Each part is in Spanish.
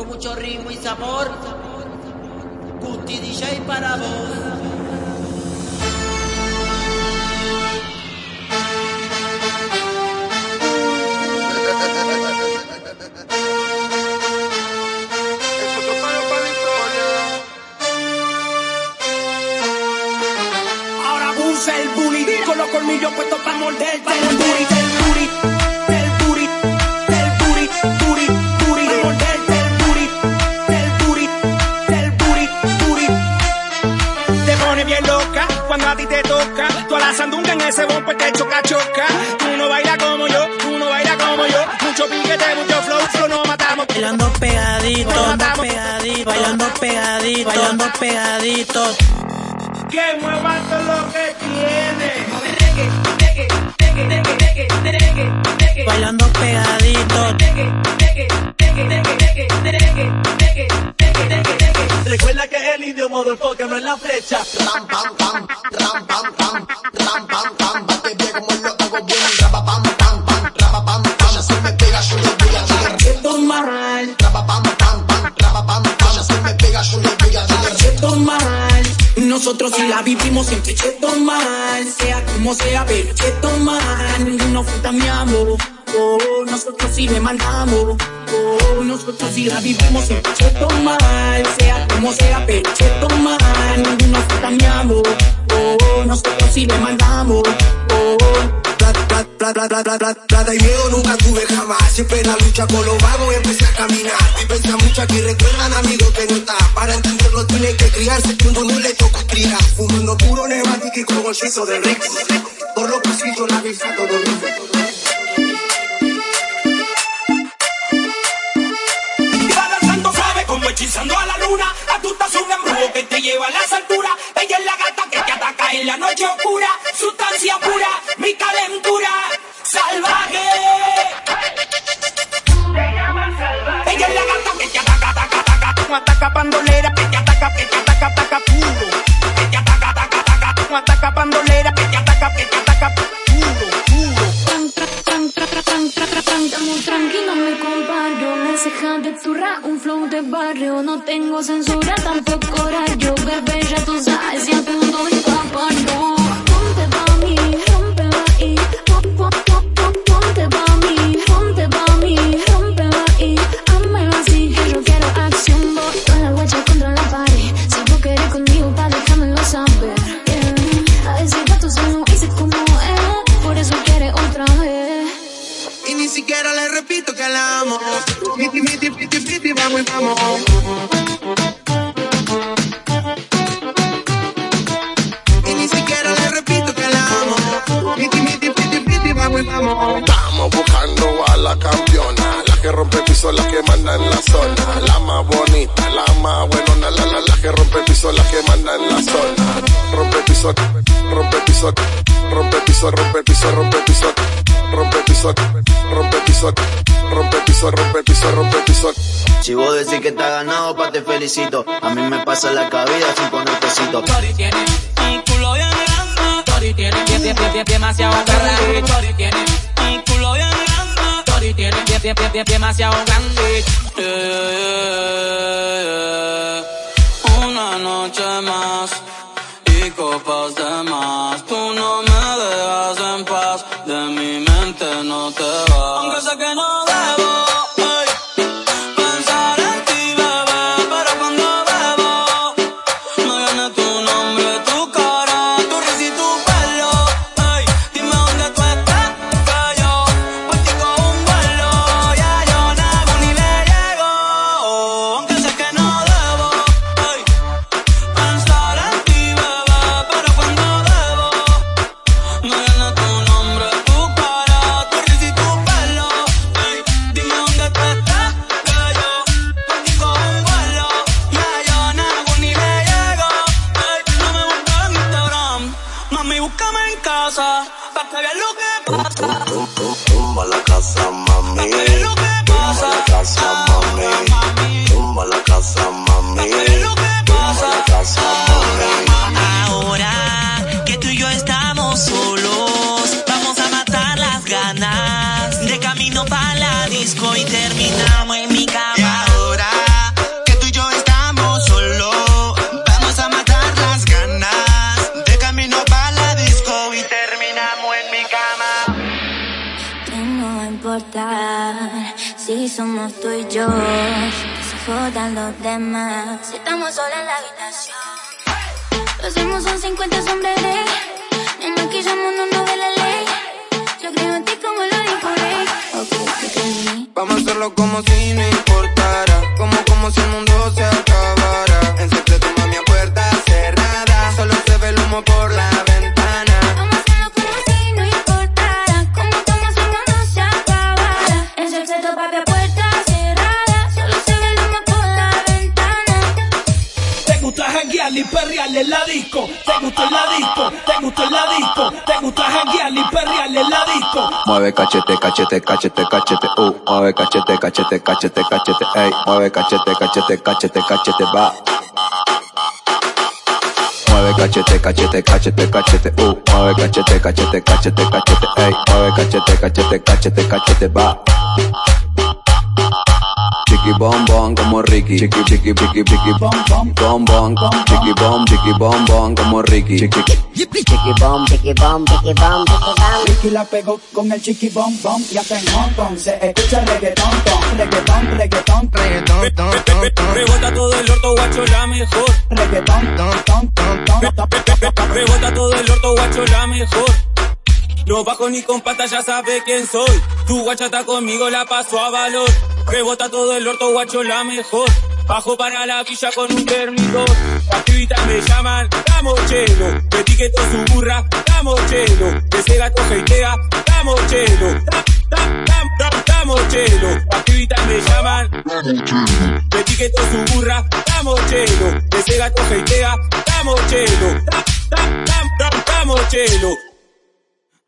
con mucho ritmo y sabor. Guti DJ para vos. El bully con los colmillos puestos para morderte ese bombo te choca, choca. Tú no bailas como yo, tú no bailas como yo. Mucho piquete, mucho flow, flow no matamos. Bailando pegadito, Nos bailando matamos. pegadito, bailando pegadito, bailando pegadito. Que mueva todo lo que tiene. Bailando pegadito. Recuerda que es el indio porque no es la flecha. Ram, pam, pam, ram, pam, Nosotros si la vivimos siempre cheto mal. Sea como sea, pero cheto mal. Ninguno falta mi amor. Oh, nosotros si le mandamos. Oh, nosotros si la vivimos siempre cheto mal. Sea como sea, pero cheto mal. Ninguno falta mi amor. Oh, nosotros si le mandamos. Plata, plata, plata, plata, y miedo nunca tuve jamás. Siempre en la lucha con los vagos empecé a caminar. Y pensé mucho aquí recuerdan amigos que no está. Para entenderlo tiene que criarse, que uno no le toca criar. Fumando puro neumático y con bolsizo de rico. Por los pasillos la vista todo rico. Hechizando a la luna. A tu estás un embrujo que te lleva a las alturas. Ella es la gata que te ataca en la noche oscura. Sustancia pura, mi calentura. muy tranquilo, me comparo. La ceja de turra, un flow de barrio. No tengo censura, tampoco horario. Bebé, ya tú sabes, y a punto de escapar. Piti, piti, piti, piti, vamos y vamos. Y ni siquiera le repito que la amo. Vamos y vamos. Estamos buscando a la campeona, la que rompe piso, la que manda en la zona, la más bonita, la más buenona, la, la, la que rompe piso, la que manda en la zona. Rompe piso, rompe piso, rompe piso, rompe piso, rompe piso, rompe piso, rompe piso, rompe piso, rompe piso, rompe piso. Si vos decís que está ganado, pa' te felicito. A mí me pasa la cabida sin poner pesito. Tori tiene un culo bien grande. Tori tiene pie, pie, pie, pie, demasiado grande. Tori tiene un culo bien grande. Tori tiene pie, pie, pie, pie, demasiado grande. Eh, Una noche más y copas de Yeah. Somos tú y yo. Que se jodan los demás. Si estamos solos en la habitación. Lo hacemos son 50 sombras de. Nos maquillamos, no nos ve la ley. Yo creo en ti como lo dijo Rey. Ok, te entendí. Vamos a hacerlo como si no importara. Como, como si el mundo se acabara. En disco. Te gusta en la disco. Te gusta en la disco. Te gusta janguear y perrear en la disco. Mueve cachete, cachete, cachete, cachete, uh. Mueve cachete, cachete, cachete, cachete, ey. Mueve cachete, cachete, cachete, cachete, va. Mueve cachete, cachete, cachete, cachete, uh. Mueve cachete, cachete, cachete, cachete, ey. Mueve cachete, cachete, cachete, cachete, va. Chiqui bom bom como Ricky, chiqui chiqui chiqui chiqui bom bom bom bom, chiqui bom chiqui bom bom como Ricky, chiqui Chiqui bom, chiqui bom, chiqui bom, chiqui bom. Ricky la pegó con el chiqui bom bom y hasta en Hong Kong se escucha reggaetón, ton, reggaetón, reggaetón, reggaetón, ton, ton, ton. Rebota todo el orto, guacho, la mejor. Reggaetón, ton, ton, ton, ton. Rebota todo el orto, guacho, la mejor. No bajo ni con patas, ya sabe quién soy. Tu guacha está conmigo, la paso a valor. Rebota todo el orto, guacho, la mejor. Bajo para la villa con un termidor. Las me llaman, damos chelo. Me etiqueto su burra, damos chelo. Ese gato heitea, damos chelo. Da- da- da- da- Damos chelo. Las me llaman, me etiqueto su burra, damos chelo. Ese gato heitea, damos chelo. Da- da- da- da- Damos chelo.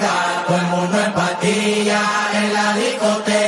discoteca, todo el mundo en en la discoteca.